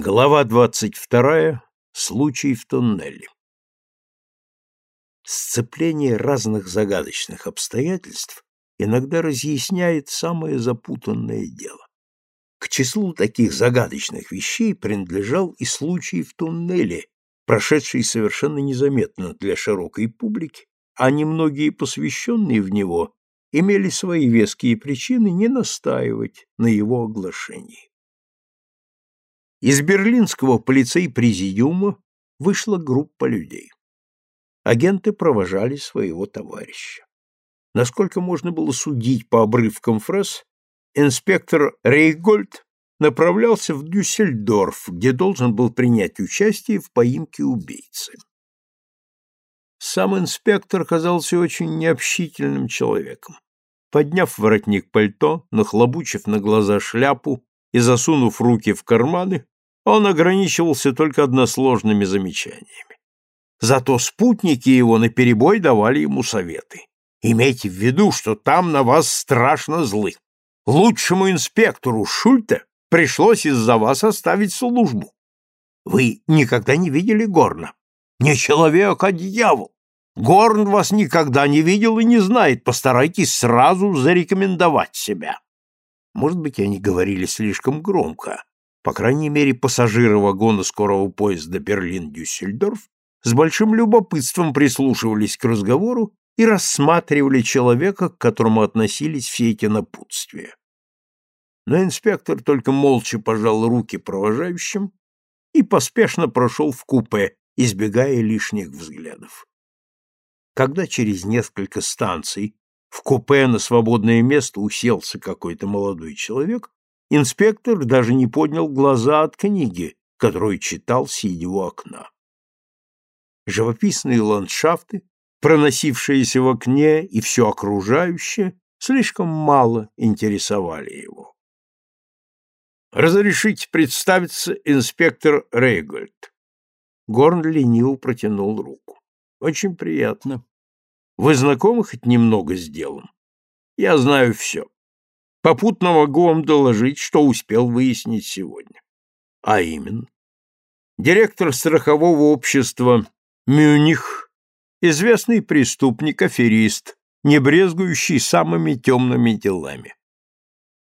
Глава двадцать вторая. Случай в туннеле. Сцепление разных загадочных обстоятельств иногда разъясняет самое запутанное дело. К числу таких загадочных вещей принадлежал и случай в туннеле, прошедший совершенно незаметно для широкой публики, а немногие посвященные в него имели свои веские причины не настаивать на его оглашении. Из берлинского полицей-президиума вышла группа людей. Агенты провожали своего товарища. Насколько можно было судить по обрывкам фраз, инспектор Рейгольд направлялся в Дюссельдорф, где должен был принять участие в поимке убийцы. Сам инспектор казался очень необщительным человеком. Подняв воротник пальто, нахлобучив на глаза шляпу и засунув руки в карманы, он ограничивался только односложными замечаниями. Зато спутники его наперебой давали ему советы. Имейте в виду, что там на вас страшно злы. Лучшему инспектору Шульте пришлось из-за вас оставить службу. Вы никогда не видели Горна? Не человек, а дьявол. Горн вас никогда не видел и не знает. Постарайтесь сразу зарекомендовать себя. Может быть, они говорили слишком громко. По крайней мере, пассажиры вагона скорого поезда Берлин-Дюссельдорф с большим любопытством прислушивались к разговору и рассматривали человека, к которому относились все эти напутствия. Но инспектор только молча пожал руки провожающим и поспешно прошел в купе, избегая лишних взглядов. Когда через несколько станций в купе на свободное место уселся какой-то молодой человек, инспектор даже не поднял глаза от книги, которую читал, сидя у окна. Живописные ландшафты, проносившиеся в окне и все окружающее, слишком мало интересовали его. «Разрешите представиться инспектор Рейгольд». Горн лениво протянул руку. «Очень приятно. Вы знакомы хоть немного с делом? Я знаю все. Попутно могу вам доложить, что успел выяснить сегодня. А именно, директор страхового общества Мюних, известный преступник, аферист, не брезгующий самыми темными делами.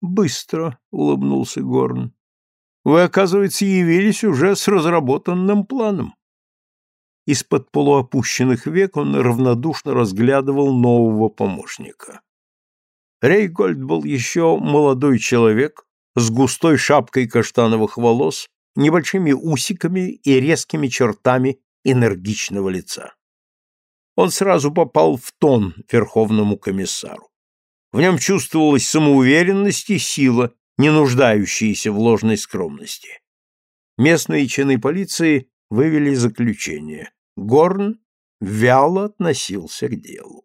Быстро, улыбнулся Горн. Вы, оказывается, явились уже с разработанным планом. Из-под полуопущенных век он равнодушно разглядывал нового помощника. Рейгольд был еще молодой человек с густой шапкой каштановых волос, небольшими усиками и резкими чертами энергичного лица. Он сразу попал в тон верховному комиссару. В нем чувствовалась самоуверенность и сила, не нуждающиеся в ложной скромности. Местные чины полиции вывели заключение. Горн вяло относился к делу.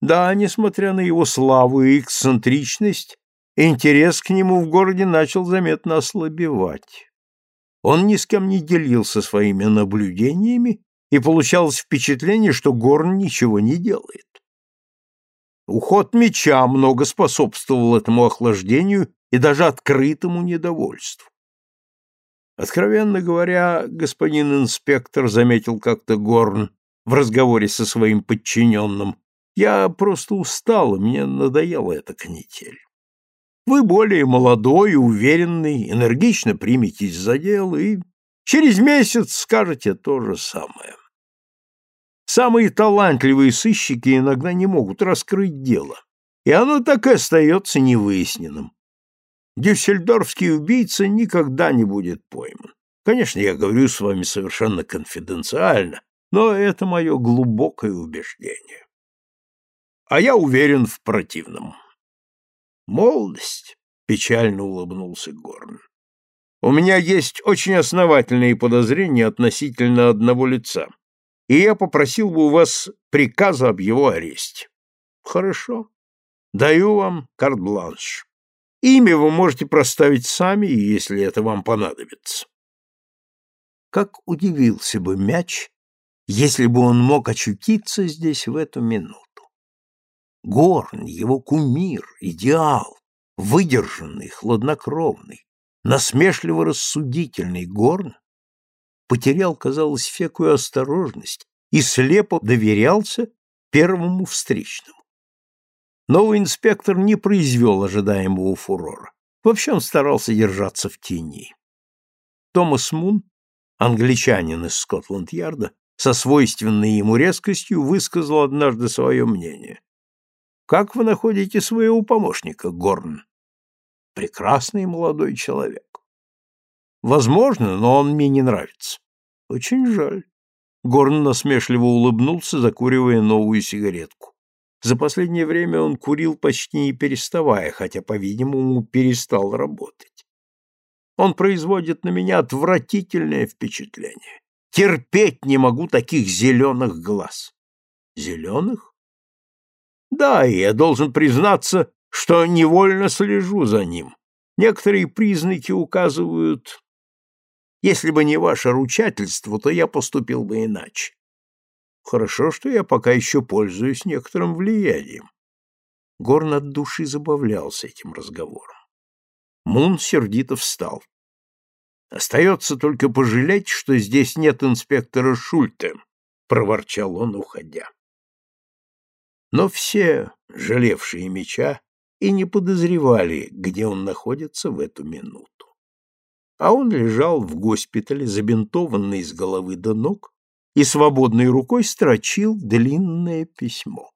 Да, несмотря на его славу и эксцентричность, интерес к нему в городе начал заметно ослабевать. Он ни с кем не делился своими наблюдениями, и получалось впечатление, что Горн ничего не делает. Уход меча много способствовал этому охлаждению и даже открытому недовольству. Откровенно говоря, господин инспектор заметил как-то Горн в разговоре со своим подчиненным. Я просто устал, мне надоела эта канитель. Вы более молодой и уверенный, энергично приметесь за дело и через месяц скажете то же самое. Самые талантливые сыщики иногда не могут раскрыть дело, и оно так и остается невыясненным. Дюссельдорфский убийца никогда не будет пойман. Конечно, я говорю с вами совершенно конфиденциально, но это мое глубокое убеждение. А я уверен в противном. Молодость, печально улыбнулся Горн. У меня есть очень основательные подозрения относительно одного лица, и я попросил бы у вас приказа об его аресте. Хорошо. Даю вам карт-бланш. Имя вы можете проставить сами, если это вам понадобится. Как удивился бы мяч, если бы он мог очутиться здесь в эту минуту. Горн, его кумир, идеал, выдержанный, хладнокровный, насмешливо рассудительный Горн потерял, казалось, всякую осторожность и слепо доверялся первому встречному. Новый инспектор не произвел ожидаемого фурора. Вообще он старался держаться в тени. Томас Мун, англичанин из Скотланд-Ярда, со свойственной ему резкостью высказал однажды свое мнение. «Как вы находите своего помощника, Горн?» «Прекрасный молодой человек». «Возможно, но он мне не нравится». «Очень жаль». Горн насмешливо улыбнулся, закуривая новую сигаретку. За последнее время он курил почти не переставая, хотя, по-видимому, перестал работать. Он производит на меня отвратительное впечатление. Терпеть не могу таких зеленых глаз. Зеленых? Да, я должен признаться, что невольно слежу за ним. Некоторые признаки указывают... Если бы не ваше ручательство, то я поступил бы иначе. Хорошо, что я пока еще пользуюсь некоторым влиянием. Горн от души забавлялся этим разговором. Мун сердито встал. Остается только пожалеть, что здесь нет инспектора Шульте, проворчал он, уходя. Но все, жалевшие меча, и не подозревали, где он находится в эту минуту. А он лежал в госпитале, забинтованный с головы до ног, и свободной рукой строчил длинное письмо.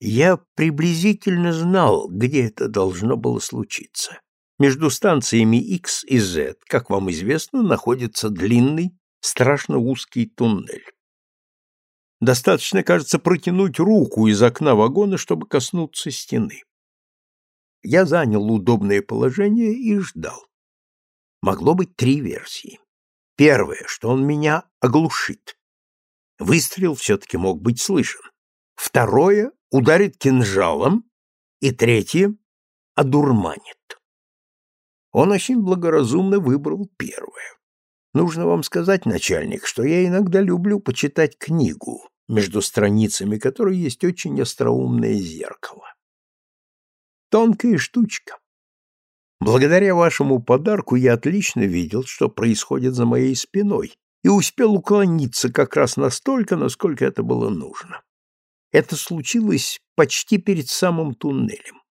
Я приблизительно знал, где это должно было случиться. Между станциями X и Z, как вам известно, находится длинный, страшно узкий туннель. Достаточно, кажется, протянуть руку из окна вагона, чтобы коснуться стены. Я занял удобное положение и ждал. Могло быть три версии. Первое, что он меня оглушит. Выстрел все-таки мог быть слышен. Второе — ударит кинжалом. И третье — одурманит. Он очень благоразумно выбрал первое. Нужно вам сказать, начальник, что я иногда люблю почитать книгу, между страницами которой есть очень остроумное зеркало. Тонкая штучка. Благодаря вашему подарку я отлично видел, что происходит за моей спиной, и успел уклониться как раз настолько, насколько это было нужно. Это случилось почти перед самым туннелем.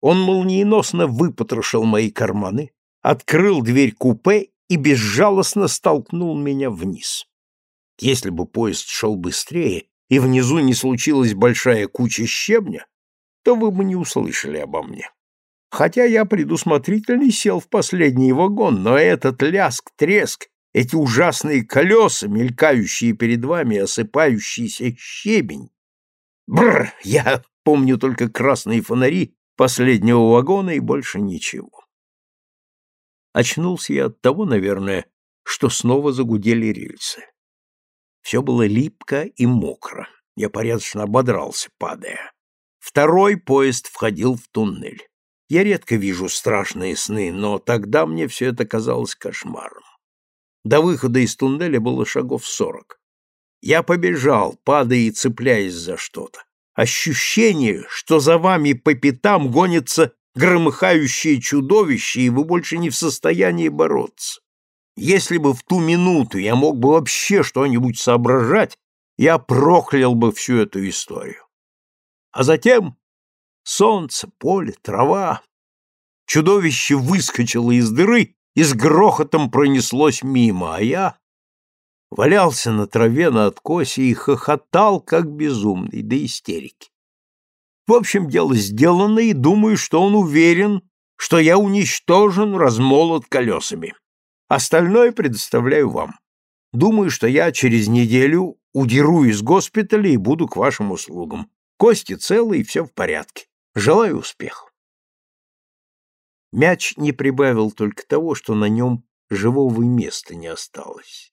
Он молниеносно выпотрошил мои карманы, открыл дверь купе и безжалостно столкнул меня вниз. Если бы поезд шел быстрее и внизу не случилась большая куча щебня, то вы бы не услышали обо мне. Хотя я предусмотрительно сел в последний вагон, но этот ляск, треск, эти ужасные колеса, мелькающие перед вами, осыпающийся щебень. Бррр, я помню только красные фонари последнего вагона и больше ничего. Очнулся я от того, наверное, что снова загудели рельсы. Все было липко и мокро. Я порядочно ободрался, падая. Второй поезд входил в туннель. Я редко вижу страшные сны, но тогда мне все это казалось кошмаром. До выхода из туннеля было шагов сорок. Я побежал, падая и цепляясь за что-то ощущение, что за вами по пятам гонится громыхающее чудовище, и вы больше не в состоянии бороться. Если бы в ту минуту я мог бы вообще что-нибудь соображать, я проклял бы всю эту историю. А затем солнце, поле, трава. Чудовище выскочило из дыры и с грохотом пронеслось мимо, а я валялся на траве на откосе и хохотал, как безумный, до истерики. В общем, дело сделано, и думаю, что он уверен, что я уничтожен, размолот колесами. Остальное предоставляю вам. Думаю, что я через неделю удеру из госпиталя и буду к вашим услугам. Кости целы и все в порядке. Желаю успехов. Мяч не прибавил только того, что на нем живого места не осталось.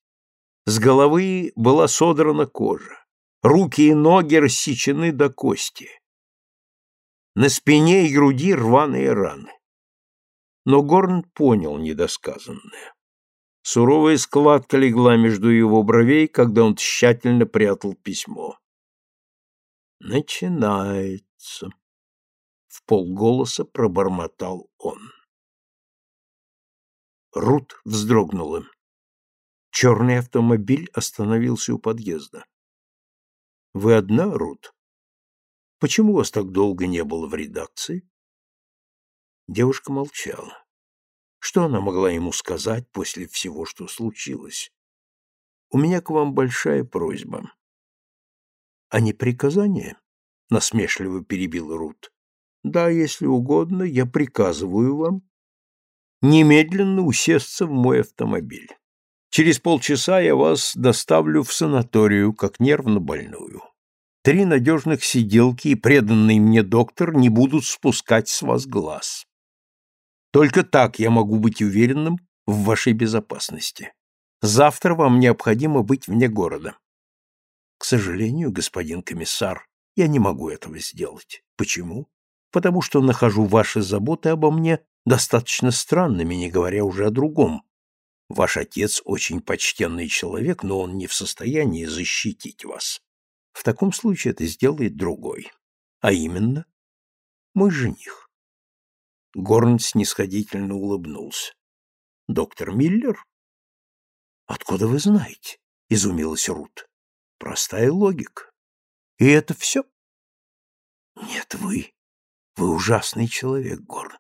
С головы была содрана кожа, руки и ноги рассечены до кости. На спине и груди рваные раны. Но Горн понял недосказанное. Суровая складка легла между его бровей, когда он тщательно прятал письмо. «Начинается», — в полголоса пробормотал он. Рут вздрогнула. Черный автомобиль остановился у подъезда. Вы одна, Рут? Почему вас так долго не было в редакции? Девушка молчала. Что она могла ему сказать после всего, что случилось? У меня к вам большая просьба. А не приказание? Насмешливо перебил Рут. Да, если угодно, я приказываю вам немедленно усесться в мой автомобиль. Через полчаса я вас доставлю в санаторию, как нервно больную. Три надежных сиделки и преданный мне доктор не будут спускать с вас глаз. Только так я могу быть уверенным в вашей безопасности. Завтра вам необходимо быть вне города. К сожалению, господин комиссар, я не могу этого сделать. Почему? Потому что нахожу ваши заботы обо мне достаточно странными, не говоря уже о другом. Ваш отец очень почтенный человек, но он не в состоянии защитить вас. В таком случае это сделает другой. А именно, мой жених. Горн снисходительно улыбнулся. Доктор Миллер? Откуда вы знаете? Изумилась Рут. Простая логика. И это все? Нет, вы. Вы ужасный человек, Горн.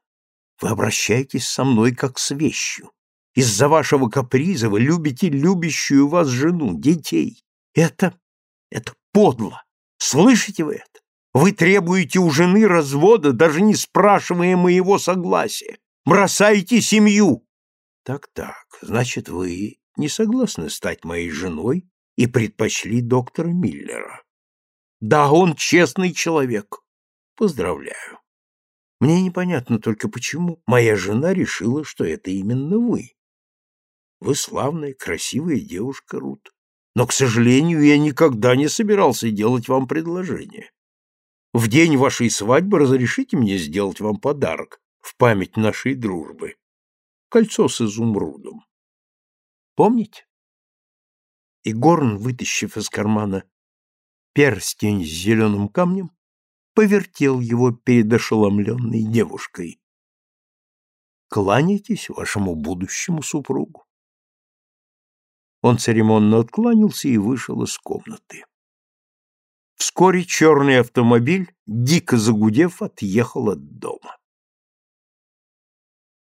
Вы обращаетесь со мной как с вещью. Из-за вашего каприза вы любите любящую вас жену, детей. Это... это подло. Слышите вы это? Вы требуете у жены развода, даже не спрашивая моего согласия. Бросаете семью. Так-так, значит, вы не согласны стать моей женой и предпочли доктора Миллера. Да, он честный человек. Поздравляю. Мне непонятно только почему моя жена решила, что это именно вы. Вы славная, красивая девушка, Рут. Но, к сожалению, я никогда не собирался делать вам предложение. В день вашей свадьбы разрешите мне сделать вам подарок в память нашей дружбы. Кольцо с изумрудом. Помните? И Горн, вытащив из кармана перстень с зеленым камнем, повертел его перед ошеломленной девушкой. «Кланяйтесь вашему будущему супругу». Он церемонно откланялся и вышел из комнаты. Вскоре черный автомобиль, дико загудев, отъехал от дома.